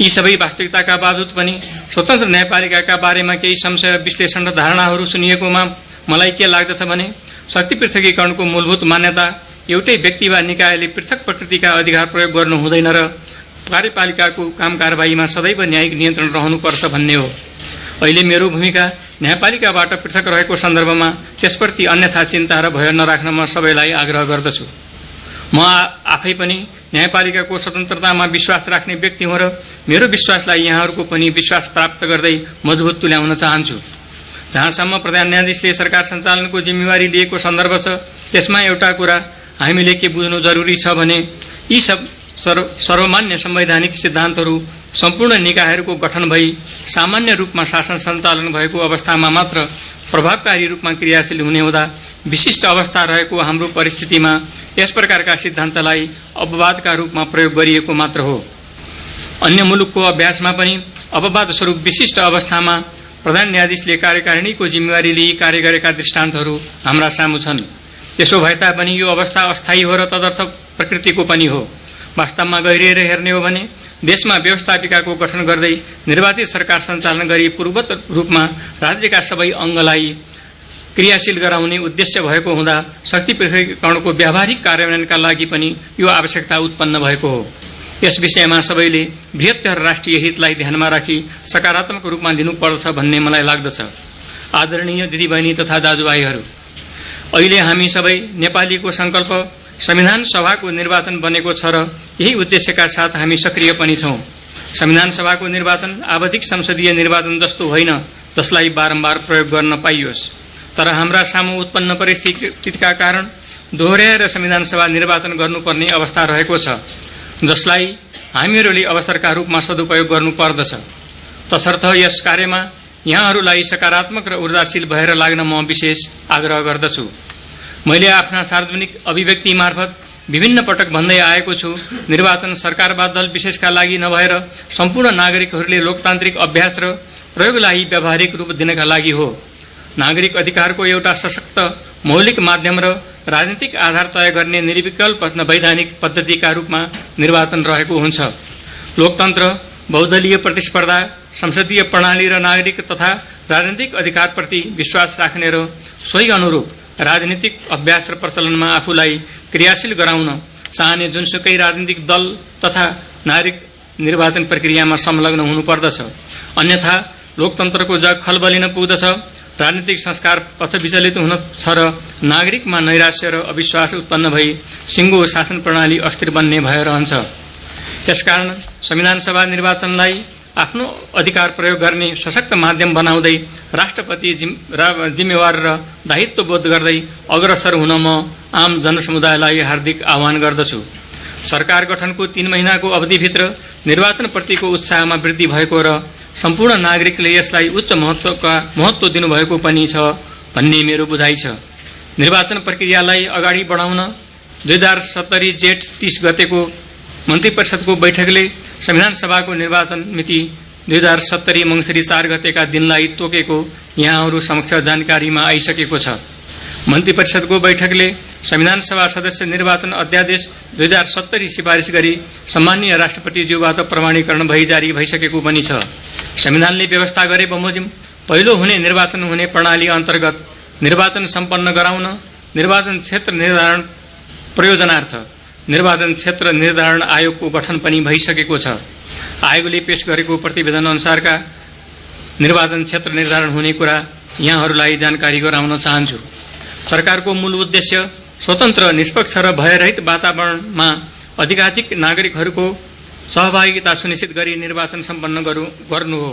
यी सबै वास्तविकताका बावजुद पनि स्वतन्त्र न्यायपालिकाका बारेमा केही संशय विश्लेषण र धारणाहरू सुनिएकोमा मलाई के लाग्दछ भने शक्ति पृथकीकरणको मूलभूत मान्यता एउटै व्यक्ति वा निकायले पृथक प्रकृतिका अधिकार प्रयोग गर्नु हुँदैन र कार्यपालिकाको काम कारवाहीमा सदैव न्यायिक नियन्त्रण रहनुपर्छ भन्ने हो। अहिले मेरो भूमिका न्यायपालिकाबाट पृथक रहेको सन्दर्भमा त्यसप्रति अन्यथा चिन्ता र भय नराख्न म सबैलाई आग्रह गर्दछु। म आफै पनि न्यायपालिकाको स्वतन्त्रतामा विश्वास राख्ने व्यक्ति हुँ र मेरो विश्वासलाई यहाँहरूको पनि विश्वास प्राप्त गर्दै मजबुत तुल्याउन चाहन्छु। जहाँसम्म प्रधान न्यायाधीशले सरकार सञ्चालनको जिम्मेवारी लिएको सन्दर्भ छ त्यसमा एउटा कुरा हामीले के बुझ्नु जरुरी छ भने यी सब सर्वमान्य संवैधानिक सिद्धान्तहरू सम्पूर्ण निकायहरूको गठन भई सामान्य रूपमा शासन सञ्चालन भएको अवस्थामा मात्र प्रभावकारी रूपमा क्रियाशील हुने हुँदा विशिष्ट अवस्था रहेको हाम्रो परिस्थितिमा यस प्रकारका सिद्धान्तलाई अपवादका रूपमा प्रयोग गरिएको मात्र हो। अन्य मुलुकको अभ्यासमा पनि अपवाद स्वरूप विशिष्ट अवस्थामा प्रधान न्यायाधीशले कार्यकारिणीको जिम्मेवारी लिई कार्य गरेका दृष्टान्तहरू हाम्रा सामु छन्। त्यसो भए तापनि यो अवस्था अस्थायी हो र तदर्थ प्रकृतिको पनि हो। वास्तवमा गहिरिएर हेर्ने हो भने देशमा व्यवस्थापिकाको गठन गर्दै निर्वाचित सरकार सञ्चालन गरी पूर्वत रूपमा राज्यका सबै अङ्गलाई क्रियाशील गराउने उद्देश्य भएको हुँदा शक्ति पृथकीकरणको व्यावहारिक कार्यान्वयनका लागि पनि यो आवश्यकता उत्पन्न भएको हो। यस विषयमा सबैले बृहत्तर राष्ट्रिय हितलाई ध्यानमा राखी सकारात्मक रूपमा लिनुपर्दछ भन्ने मलाई लाग्दछ। आदरणीय दिदीबहिनी तथा दाजुभाइहरू अहिले हामी सबै नेपालीको संकल्प संविधान सभाको निर्वाचन बनेको छ र यही उद्देश्यका साथ हामी सक्रिय पनि छौं। संविधान सभाको निर्वाचन आवधिक संसदीय निर्वाचन जस्तो होइन जसलाई बारम्बार प्रयोग गर्न पाइयोस्। तर हाम्रा सामु उत्पन्न परिस्थितिका कारण दोहोऱ्याएर संविधान सभा निर्वाचन गर्नुपर्ने अवस्था रहेको छ जसलाई हामीहरूले अवसरका रूपमा सदुपयोग गर्नु पर्दछ। तसर्थ यस कार्यमा यहाँहरूलाई सकारात्मक र ऊर्जाशील भएर लाग्न म विशेष आग्रह गर्दछु। मैले आफ्ना सार्वजनिक अभिव्यक्ति मार्फत विभिन्न पटक भन्दै आएको छु। निर्वाचन सरकार बादल विशेषका लागि नभएर सम्पूर्ण नागरिकहरूले लोकतान्त्रिक अभ्यास र प्रयोगलाई व्यावहारिक रूप दिनका लागि हो। नागरिक अधिकारको एउटा सशक्त मौलिक माध्यम र राजनीतिक आधार तय गर्ने निर्विकल्प वैधानिक पद्धतिका रूपमा निर्वाचन रहेको हुन्छ। लोकतन्त्र बहुदलीय प्रतिस्पर्धा संसदीय प्रणाली र नागरिक तथा राजनीतिक अधिकारप्रति विश्वास राख्ने र सोही अनुरूप राजनीतिक अभ्यास र प्रचलनमा आफूलाई क्रियाशील गराउन चाहने जुनसुकै राजनीतिक दल तथा नागरिक निर्वाचन प्रक्रियामा संलग्न हुनुपर्दछ। अन्यथा लोकतन्त्रको जग खलबलिन पुग्दछ राजनीतिक संस्कार पथ विचलित हुन छ र नागरिकमा नैराश्य र अविश्वास उत्पन्न भई सिङ्गो शासन प्रणाली अस्थिर बन्ने भइरहन्छ त्यसकारण संविधान सभा निर्वाचनलाई आफ्नो अधिकार प्रयोग गर्ने सशक्त माध्यम बनाउँदै राष्ट्रपति जिम्मेवार र दायित्व बोध गर्दै अग्रसर हुन म आम जनसमुदायलाई हार्दिक आह्वान गर्दछु। सरकार गठनको तीन महिनाको अवधिभित्र निर्वाचनप्रतिको उत्साहमा वृद्धि भएको र सम्पूर्ण नागरिकले यसलाई उच्च महत्वका महत्व दिनुभएको पनि छ भन्ने मेरो बुझाइ छ। निर्वाचन प्रक्रियालाई अगाडि बढाउन दुई हजार सत्तरी जेठ तीस गतेको मन्त्री परिषदको बैठकले संविधान सभाको निर्वाचन मिति दुई हजार सत्तरी मङ्सिरी चार गतेका दिनलाई तोकेको यहाँहरू समक्ष जानकारीमा आइसकेको छ। मन्त्री परिषदको बैठकले संविधान सभा सदस्य निर्वाचन अध्यादेश दुई हजार सत्तरी सिफारिस गरी सम्मान्य राष्ट्रपतिज्यूबाट प्रमाणीकरण भई जारी भइसकेको पनि छ। संविधानले व्यवस्था गरे बमोजिम पहिलो हुने निर्वाचन हुने प्रणाली अन्तर्गत निर्वाचन सम्पन्न गराउन निर्वाचन क्षेत्र निर्धारण प्रयोजनार्थ निर्वाचन क्षेत्र निर्धारण आयोगको गठन पनि भइसकेको छ। आयोगले पेश गरेको प्रतिवेदन अनुसारका निर्वाचन क्षेत्र निर्धारण हुने कुरा यहाँहरूलाई जानकारी गराउन चाहन्छु। सरकारको मूल उद्देश्य स्वतन्त्र निष्पक्ष र भयरहित वातावरणमा अधिकाधिक नागरिकहरूको सहभागिता सुनिश्चित गरी निर्वाचन सम्पन्न गर्नु हो।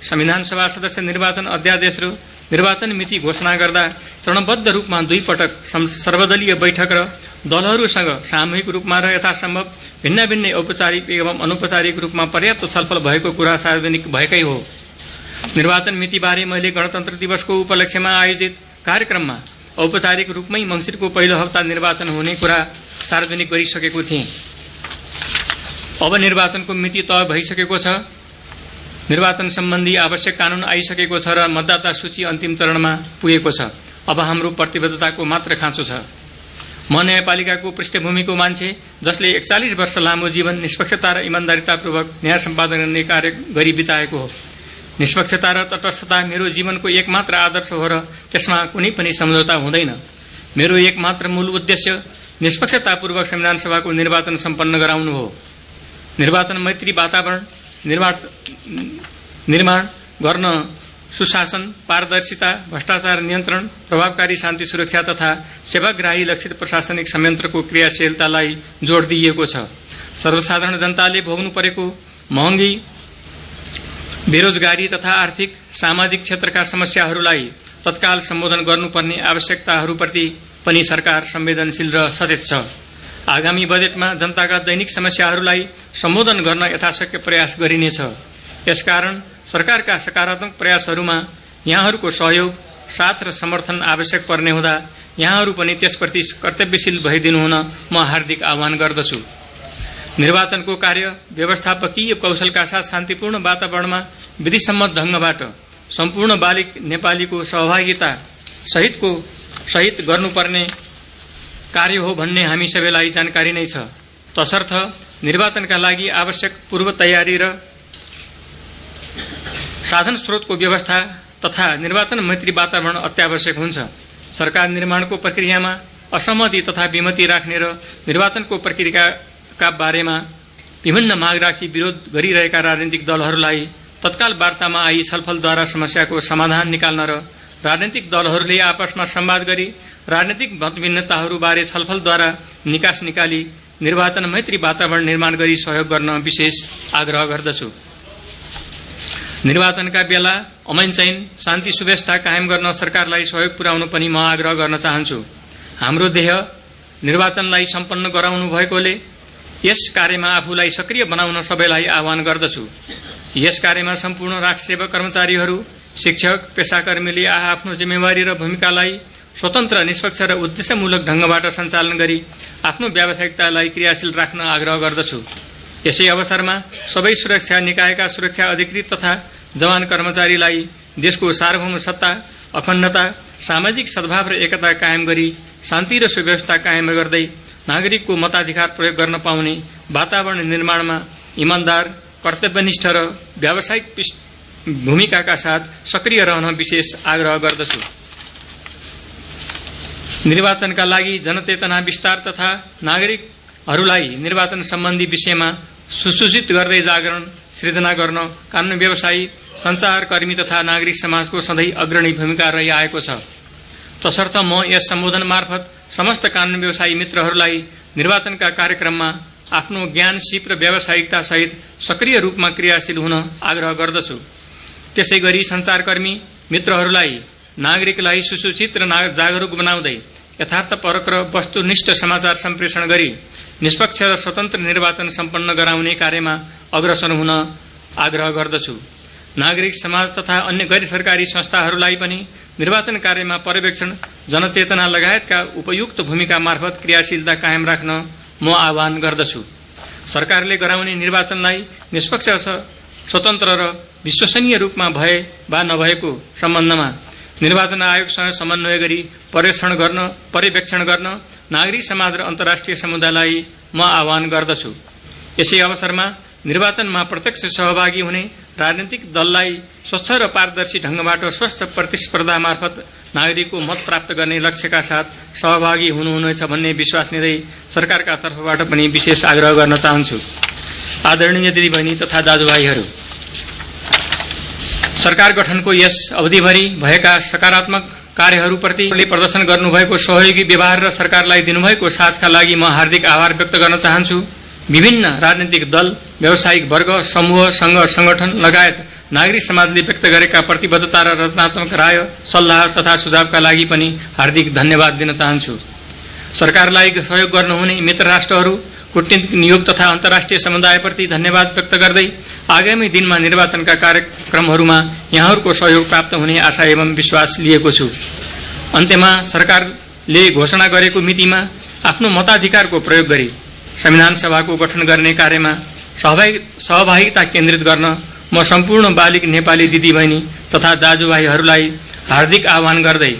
संविधान सभा सदस्य निर्वाचन अध्यादेश निर्वाचन मिति घोषणा गर्दा चरणबद्ध रूपमा दुई पटक सर्वदलीय बैठक र दलहरूसँग सामूहिक रूपमा र यथासम्भव भिन्न भिन्नै औपचारिक एवं अनौपचारिक रूपमा पर्याप्त छलफल भएको कुरा सार्वजनिक भएकै हो। निर्वाचन मितिबारे मैले गणतन्त्र दिवसको उपलक्ष्यमा आयोजित कार्यक्रममा औपचारिक रूपमै मंगिरको पहिलो हप्ता निर्वाचन हुने कुरा सार्वजनिक गरिसकेको थिएँ। अब निर्वाचनको मिति तय भइसकेको छ। निर्वाचन सम्बन्धी आवश्यक कानून आइसकेको छ र मतदाता सूची अन्तिम चरणमा पुगेको छ। अब हाम्रो प्रतिबद्धताको मात्र खाँचो छ। म न्यायपालिकाको पृष्ठभूमिको मान्छे जसले एकचालिस वर्ष लामो जीवन निष्पक्षता र इमान्दारितापूर्वक न्याय सम्पादन गर्ने कार्य गरी बिताएको हो। निष्पक्षता र तटस्थता मेरो जीवनको एकमात्र आदर्श हो र त्यसमा कुनै पनि सम्झौता हुँदैन। मेरो एकमात्र मूल उद्देश्य निष्पक्षतापूर्वक संविधान सभाको निर्वाचन सम्पन्न गराउनु हो। निर्वाचन मैत्री वातावरण निर्माण गर्न सुशासन पारदर्शिता भ्रष्टाचार नियन्त्रण प्रभावकारी शान्ति सुरक्षा तथा सेवाग्राही लक्षित प्रशासनिक संयन्त्रको क्रियाशीलतालाई जोड़ दिइएको छ। सर्वसाधारण जनताले भोग्नु परेको महँगी बेरोजगारी तथा आर्थिक सामाजिक क्षेत्रका समस्याहरूलाई तत्काल सम्बोधन गर्नुपर्ने आवश्यकताहरूप्रति पनि सरकार संवेदनशील र सचेत छ। आगामी बजेटमा जनताका दैनिक समस्याहरूलाई सम्बोधन गर्न यथाशक्य प्रयास गरिनेछ। यसकारण सरकारका सकारात्मक प्रयासहरूमा यहाँहरूको सहयोग साथ र समर्थन आवश्यक पर्ने हुँदा यहाँहरू पनि त्यसप्रति कर्तव्यशील भइदिनु हुन म हार्दिक आह्वान गर्दछु। निर्वाचनको कार्य व्यवस्थापकीय कौशलका साथ शान्तिपूर्ण वातावरणमा विधिसम्मत ढंगबाट सम्पूर्ण बालिक नेपालीको सहभागिता सहितको सहित गर्नुपर्ने कार्य हो भन्ने हामी सबैलाई जानकारी नै छ। तसर्थ निर्वाचनका लागि आवश्यक पूर्व तयारी र साधन स्रोतको व्यवस्था तथा निर्वाचन मैत्री वातावरण अत्यावश्यक हुन्छ। सरकार निर्माणको प्रक्रियामा असहमति तथा विमति राख्ने र निर्वाचनको प्रक्रियाका बारेमा विभिन्न माग राखी विरोध गरिरहेका राजनीतिक दलहरूलाई तत्काल वार्तामा आई छलफलद्वारा समस्याको समाधान निकाल्न र राजनैतिक दलहरूले आपसमा संवाद गरी राजनैतिक मतभिन्नताहरूबारे छलफलद्वारा निकास निकाली निर्वाचन मैत्री वातावरण निर्माण गरी सहयोग गर्न विशेष आग्रह गर्दछु। निर्वाचनका बेला अमैन चैन शान्ति सुव्यवस्था कायम गर्न सरकारलाई सहयोग पुर्याउनु पनि म आग्रह गर्न चाहन्छु। हाम्रो देह निर्वाचनलाई सम्पन्न गराउनु भएकोले यस कार्यमा आफूलाई सक्रिय बनाउन सबैलाई आह्वान गर्दछु। यस कार्यमा सम्पूर्ण राष्ट्रसेवा कर्मचारीहरू शिक्षक पेसाकर्मीले आफ्नो जिम्मेवारी र भूमिकालाई स्वतन्त्र निष्पक्ष र उद्देश्यमूलक ढंगबाट सञ्चालन गरी आफ्नो व्यावसायिकतालाई क्रियाशील राख्न आग्रह गर्दछु। यसै अवसरमा सबै सुरक्षा निकायका सुरक्षा अधिकृत तथा जवान कर्मचारीलाई देशको सार्वभौम सत्ता अखण्डता सामाजिक सद्भाव र एकता कायम गरी शान्ति र सुव्यवस्था कायम गर्दै नागरिकको मताधिकार प्रयोग गर्न पाउने वातावरण निर्माणमा इमान्दार कर्तव्यनिष्ठ र व्यावसायिक भूमिकाका साथ सक्रिय रहन विशेष आग्रह गर्दछु। निर्वाचनका लागि जनचेतना विस्तार तथा नागरिकहरूलाई निर्वाचन सम्बन्धी विषयमा सुसूचित गर्दै जागरण सृजना गर्न कानून व्यवसायी संचारकर्मी तथा नागरिक समाजको सधैँ अग्रणी भूमिका रहिआएको छ। तसर्थ म यस सम्बोधन मार्फत समस्त कानून व्यवसायी मित्रहरूलाई निर्वाचनका कार्यक्रममा आफ्नो ज्ञान सिप र व्यावसायिकता सहित सक्रिय रूपमा क्रियाशील हुन आग्रह गर्दछु। त्यसै गरी संचारकर्मी मित्रहरूलाई नागरिकलाई सुसूचित र जागरूक बनाउँदै यथार्थपरक र वस्तुनिष्ठ समाचार सम्प्रेषण गरी निष्पक्ष र स्वतन्त्र निर्वाचन सम्पन्न गराउने कार्यमा अग्रसर हुन आग्रह गर्दछु। नागरिक समाज तथा अन्य गैर सरकारी संस्थाहरूलाई पनि निर्वाचन कार्यमा पर्यवेक्षण जनचेतना लगायतका उपयुक्त भूमिका मार्फत क्रियाशीलता कायम राख्न म आह्वान गर्दछु। सरकारले गराउने निर्वाचनलाई निष्पक्ष स्वतन्त्र र विश्वसनीय रूपमा भए वा नभएको सम्बन्धमा निर्वाचन आयोगसँग समन्वय गरी पर्यवेक्षण गर्न पर्यवेक्षण गर्न नागरिक समाज र अन्तर्राष्ट्रिय समुदायलाई म आह्वान गर्दछु। यसै अवसरमा निर्वाचनमा प्रत्यक्ष सहभागी हुने राजनैतिक दललाई स्वच्छ र पारदर्शी ढंगबाट स्वच्छ प्रतिस्पर्धा मार्फत नागरिकको मत प्राप्त गर्ने लक्ष्यका साथ सहभागी हुनुहुनेछ भन्ने विश्वास लिँदै सरकारका तर्फबाट पनि विशेष आग्रह गर्न चाहन्छु। आदरणीय दिदीबहिनी तथा दाजुभाइहरू सरकार गठनको यस अवधिभरि भएका सकारात्मक कार्यहरूप्रति प्रदर्शन गर्नुभएको सहयोगी व्यवहार र सरकारलाई दिनुभएको साथका लागि म हार्दिक आभार व्यक्त गर्न चाहन्छु। विभिन्न राजनीतिक दल व्यावसायिक वर्ग समूह संघ संगठन लगायत नागरिक समाजले व्यक्त गरेका प्रतिबद्धता र रचनात्मक राय सल्लाह तथा सुझावका लागि पनि हार्दिक धन्यवाद दिन चाहन्छु। सरकारलाई सहयोग गर्नुहुने मित्र राष्ट्रहरू कूटनीतिक नियोग तथा अन्तर्राष्ट्रिय समुदायप्रति धन्यवाद व्यक्त गर्दै आगामी दिनमा निर्वाचनका कार्यक्रमहरूमा यहाँहरूको सहयोग प्राप्त हुने आशा एवं विश्वास लिएको छु। अन्त्यमा सरकारले घोषणा गरेको मितिमा आफ्नो मताधिकारको प्रयोग गरी संविधान सभाको गठन गर्ने कार्यमा सहभागिता केन्द्रित गर्न म सम्पूर्ण बालिक नेपाली दिदीबहिनी तथा दाजुभाइहरूलाई हार्दिक आह्वान गर्दै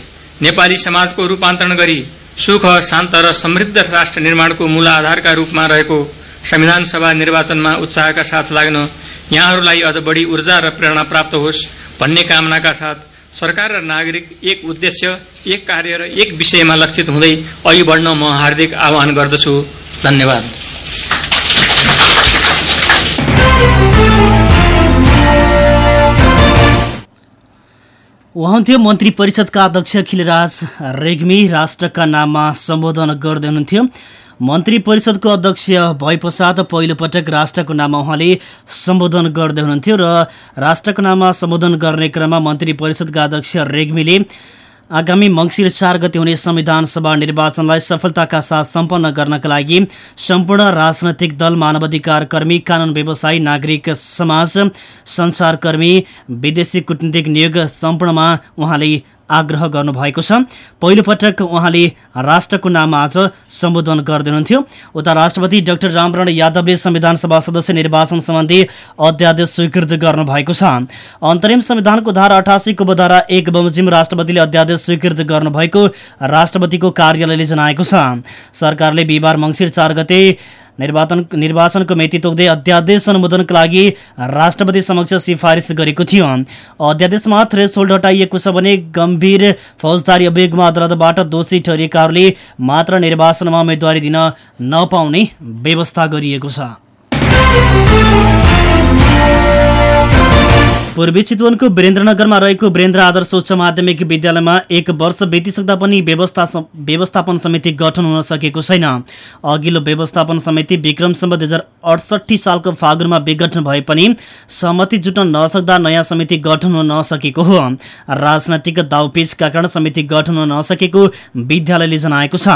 नेपाली समाजको रूपान्तरण गरी सुख शान्त र समृद्ध राष्ट्र निर्माणको मूल आधारका रूपमा रहेको संविधान सभा निर्वाचनमा उत्साहका साथ लाग्न यहाँहरूलाई अझ बढी ऊर्जा र प्रेरणा प्राप्त होस् भन्ने कामनाका साथ सरकार र नागरिक एक उद्देश्य एक कार्य र एक विषयमा लक्षित हुँदै अघि बढ्न म हार्दिक आह्वान गर्दछु। धन्यवाद। उहाँन्थ्यो मन्त्री परिषदका अध्यक्ष खिलराज रेग्मी राष्ट्रका नाममा सम्बोधन गर्दै हुनुहुन्थ्यो। मन्त्री परिषदको अध्यक्ष भए पश्चात पहिलोपटक राष्ट्रको नाममा उहाँले सम्बोधन गर्दै हुनुहुन्थ्यो र राष्ट्रको नाममा सम्बोधन गर्ने क्रममा मन्त्री परिषदका अध्यक्ष रेग्मीले आगामी मङ्सिर चार गते हुने संविधान सभा निर्वाचनलाई सफलताका साथ सम्पन्न गर्नका लागि सम्पूर्ण राजनैतिक दल मानवाधिकार कर्मी कानुन व्यवसायी नागरिक समाज सञ्चारकर्मी विदेशी कूटनीतिक नियोग सम्पूर्णमा उहाँले आग्रह गर्नुभएको छ। पहिलोपटक उहाँले राष्ट्रको नाममा आज सम्बोधन गर्दै उता राष्ट्रपति डाक्टर रामरण यादवले संविधान सभा सदस्य निर्वाचन सम्बन्धी अध्यादेश स्वीकृत गर्नुभएको छ। अन्तरिम संविधानको धारा अठासीको बधारा एक बमोजिम राष्ट्रपतिले अध्यादेश स्वीकृत गर्नुभएको राष्ट्रपतिको कार्यालयले जनाएको छ। सरकारले बिहिबार मङ्सिर चार गते निर्वाचन निर्वाचनको मिति तोक्दै अध्यादेश अनुमोदनका लागि राष्ट्रपति समक्ष सिफारिस गरेको थियो। अध्यादेशमा थ्रेस होल्ड हटाइएको छ भने गम्भीर फौजदारी अभियोगमा अदालतबाट दोषी ठहरिएकाहरूले मात्र निर्वाचनमा उम्मेद्वारी दिन नपाउने व्यवस्था गरिएको छ। पूर्वी चितवनको वीरेन्द्रनगरमा रहेको वीरेन्द्र आदर्श उच्च माध्यमिक विद्यालयमा एक वर्ष बितिसक्दा पनि व्यवस्था व्यवस्थापन समिति गठन हुन सकेको छैन। अघिल्लो व्यवस्थापन समिति विक्रमसम्म दुई हजार अडसठी सालको फागुनमा विघटन भए पनि सहमति जुट्न नसक्दा नयाँ समिति गठन हुन नसकेको हो। राजनैतिक दाउपेचका कारण समिति गठन हुन नसकेको विद्यालयले जनाएको छ।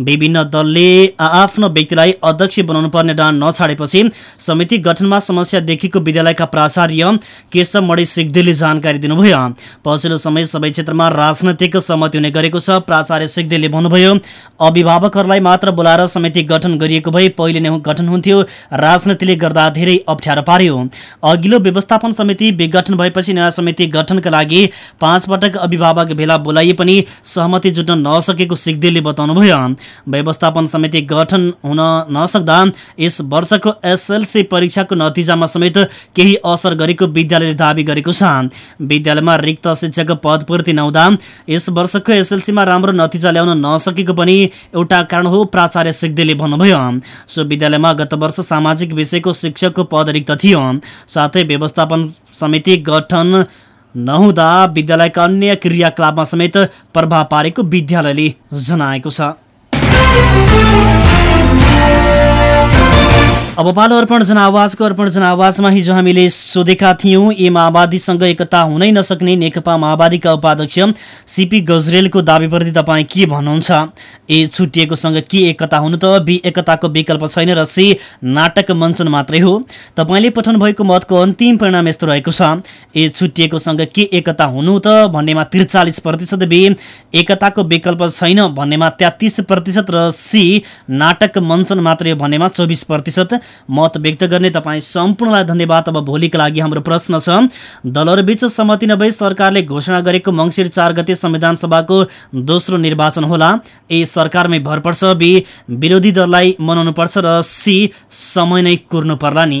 विभिन्न दलले आफ्नो व्यक्तिलाई अध्यक्ष बनाउनु पर्ने डाँड नछाडेपछि समिति गठनमा समस्या देखिएको विद्यालयका प्राचार्य केशव मणि सिग्देलले जानकारी दिनुभयो। पछिल्लो समय सबै क्षेत्रमा राजनैतिक सहमति हुने गरेको छ। प्राचार्य सिग्देलले भन्नुभयो अभिभावकहरूलाई मात्र बोलाएर समिति गठन गरिएको भए पहिले नै गठन हुन्थ्यो। राजनीतिले गर्दा धेरै अप्ठ्यारो पार्यो। अघिल्लो व्यवस्थापन समिति विघटन भएपछि नयाँ समिति गठनका लागि पाँच पटक अभिभावक भेला बोलाइए पनि सहमति जुट्न नसकेको सिग्देलले बताउनुभयो। व्यवस्थापन समिति गठन हुन नसक्दा यस वर्षको एसएलसी परीक्षाको नतिजामा समेत केही असर गरेको विद्यालयले दावी गरेको छ। विद्यालयमा रिक्त शिक्षक पदपूर्ति नहुँदा यस वर्षको एसएलसीमा राम्रो नतिजा ल्याउन नसकेको पनि एउटा कारण हो प्राचार्य सिग्देले भन्नुभयो। सो विद्यालयमा गत वर्ष सामाजिक विषयको शिक्षकको पद रिक्त थियो। साथै व्यवस्थापन समिति गठन नहुँदा विद्यालयका अन्य क्रियाकलापमा समेत प्रभाव पारेको विद्यालयले जनाएको छ। अब पालो अर्पण जनावाजको अर्पण जनावाजमा हिजो हामीले सोधेका थियौँ ए माओवादीसँग एकता हुनै नसक्ने नेकपा माओवादीका उपाध्यक्ष सिपी गजरेलको दावीप्रति तपाईँ के भन्नुहुन्छ? ए छुट्टिएकोसँग के एकता हुनु त? बी एकताको विकल्प छैन र सी नाटक मञ्चन मात्रै हो। तपाईँले पठाउनु भएको मतको अन्तिम परिणाम यस्तो रहेको छ। ए छुट्टिएकोसँग के एकता हुनु त? भन्नेमा त्रिचालिस प्रतिशत बी एकताको विकल्प छैन भन्नेमा तेत्तिस प्रतिशत र सी नाटक मञ्चन मात्रै भन्नेमा चौबिस प्रतिशत। मत व्यक्त गर्ने तपाईँ सम्पूर्णलाई धन्यवाद। अब भोलिका लागि हाम्रो प्रश्न छ दलहरूबीच सहमति नभई सरकारले घोषणा गरेको मङ्सिर चार गते संविधान सभाको दोस्रो निर्वाचन होला। ए सरकारमै भर पर्छ बी विरोधी दललाई मनाउनु पर्छ र सी समय नै कुर्नु पर्ला नि।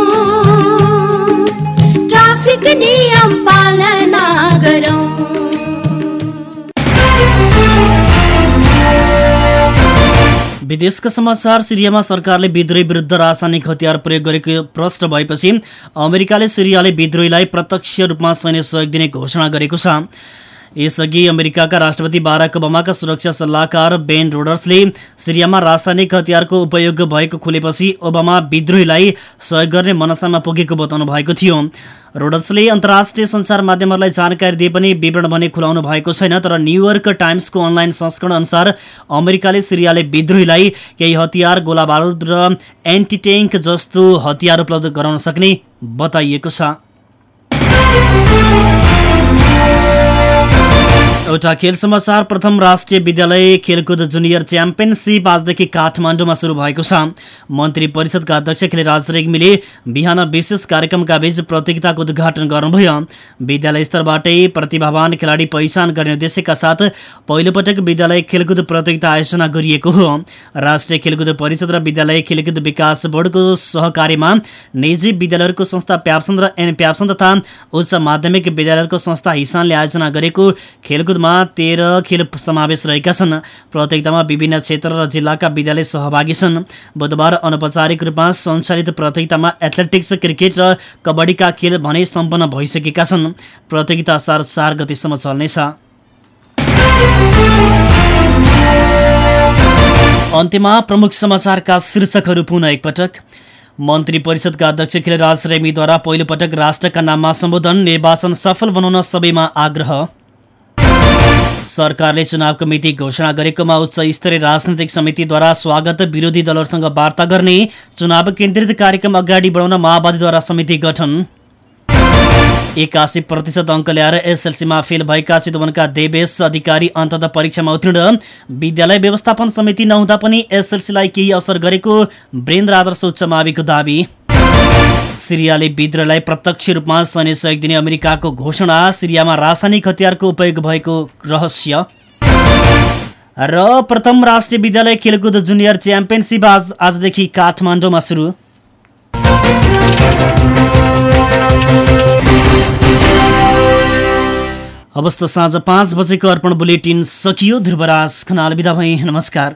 गरौँ विदेशका समाचार सिरियामा सरकारले विद्रोही विरुद्ध रासायनिक हतियार प्रयोग गरेको प्रश्न भएपछि अमेरिकाले सिरियाले विद्रोहीलाई प्रत्यक्ष रूपमा सैन्य सहयोग दिने घोषणा गरेको छ। यसअघि अमेरिकाका राष्ट्रपति बाराक ओबामाका सुरक्षा सल्लाहकार बेन रोडर्सले सिरियामा रासायनिक हतियारको उपयोग भएको खुलेपछि ओबामा विद्रोहीलाई सहयोग गर्ने मनसामा पुगेको बताउनु भएको थियो रोडर्सले अन्तर्राष्ट्रिय सञ्चार माध्यमहरूलाई जानकारी दिए पनि विवरण भने खुलाउनु भएको छैन तर न्युयोर्क टाइम्सको अनलाइन संस्करण अनुसार अमेरिकाले सिरियाले विद्रोहीलाई केही हतियार गोला बारुद र एन्टी ट्याङ्क जस्तो हतियार उपलब्ध गराउन सक्ने बताइएको छ एउटा खेल समाचार। प्रथम राष्ट्रिय विद्यालय खेलकुद जुनियर च्याम्पियनसिप आजदेखि काठमाडौँमा सुरु भएको छ। मन्त्री परिषदका अध्यक्ष खेलराज रेग्मीले बिहान विशेष कार्यक्रमका बीच प्रतियोगिताको उद्घाटन गर्नुभयो। विद्यालय स्तरबाटै प्रतिभावान खेलाडी पहिचान गर्ने उद्देश्यका साथ पहिलोपटक विद्यालय खेलकुद प्रतियोगिता आयोजना गरिएको हो। राष्ट्रिय खेलकुद परिषद र विद्यालय खेलकुद विकास बोर्डको सहकार्यमा निजी विद्यालयहरूको संस्था प्याप्सन र एन प्याप्सन तथा उच्च माध्यमिक विद्यालयहरूको संस्था हिसानले आयोजना गरेको खेलकुदमा तेह्र खेल समावेश रहेका छन्। प्रतियोगितामा विभिन्न क्षेत्र र जिल्लाका विद्यालय सहभागी छन्। बुधबार अनौपचारिक रूपमा सञ्चालित प्रतियोगितामा एथलेटिक्स क्रिकेट र कबड्डीका खेल भने सम्पन्न भइसकेका छन्। प्रतियोगिता सार चार गतिसम्म चल्नेछ। अन्त्यमा प्रमुख समाचारका शीर्षकहरू पुनः एकपटक। मन्त्री परिषदका अध्यक्ष खिलराज रेमीद्वारा पहिलोपटक राष्ट्रका नाममा सम्बोधन निर्वाचन सफल बनाउन सबैमा आग्रह। सरकारले चुनावको मिति घोषणा गरेकोमा उच्च स्तरीय राजनैतिक समितिद्वारा स्वागत विरोधी दलहरूसँग वार्ता गर्ने चुनाव केन्द्रित कार्यक्रम अगाडि बढाउन माओवादीद्वारा समिति गठन। एकासी प्रतिशत अङ्क ल्याएर एसएलसीमा फेल भएका चितवनका देवेश अधिकारी अन्तत परीक्षामा उत्तीर्ण। विद्यालय व्यवस्थापन समिति नहुँदा पनि एसएलसीलाई केही असर गरेको वीरेन्द्र आदर्श उच्च माविको दावी। सिरियाले विद्रोहलाई प्रत्यक्ष रूपमा सैन्य सहयोग दिने अमेरिकाको घोषणा सिरियामा रासायनिक हतियारको उपयोग भएको रहस्य। र प्रथम राष्ट्रिय विद्यालय खेलकुद जुनियर च्याम्पियनसिप आज आजदेखि काठमाडौँमा सुरु। अवस्था साँझ पाँच बजेको अर्पण बुलेटिन सकियो ध्रुवराज खनाल बिदा भई नमस्कार।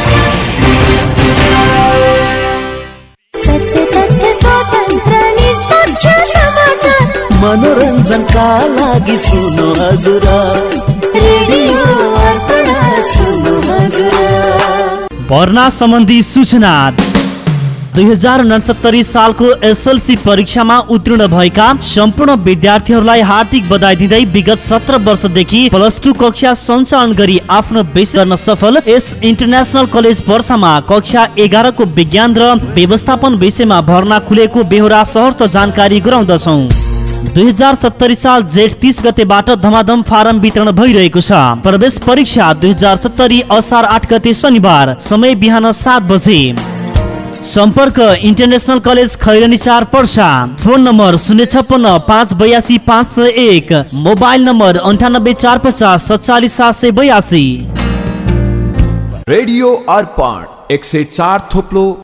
मनोरञ्जनका लागि सुन्नु हजुर भर्ना सम्बन्धी सूचना दुई हजार उनसत्तरी सालको एसएलसी परीक्षामा उत्तीर्ण भएका सम्पूर्ण विद्यार्थीहरूलाई हार्दिक बधाई दिँदै विगत सत्र वर्षदेखि प्लस टू कक्षा सञ्चालन गरी आफ्नो विषय गर्न सफल यस इन्टरनेसनल कलेज वर्षमा कक्षा एघारको विज्ञान र व्यवस्थापन विषयमा भर्ना खुलेको बेहोरा सहर्ष जानकारी गराउँदछौ दुई हजार सत्तरी साल जेठ तीस गतेबाट धमाधम फारम वितरण भइरहेको छ। प्रवेश परीक्षा दुई हजार सत्तरी असार आठ गते शनिबार समय बिहान सात बजे। सम्पर्क इन्टरनेसनल कलेज खैरनी चार पर्सा। फोन नम्बर शून्य छप्पन्न पाँच बयासी पाँच सय एक। मोबाइल नम्बर अन्ठानब्बे चार पचास सत्तालिस सात सय बयासी। रेडियो अर्पण एक सय चार थोप्लो